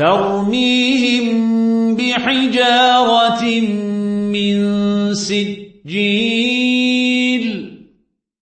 ترميهم بحجارة من سجيل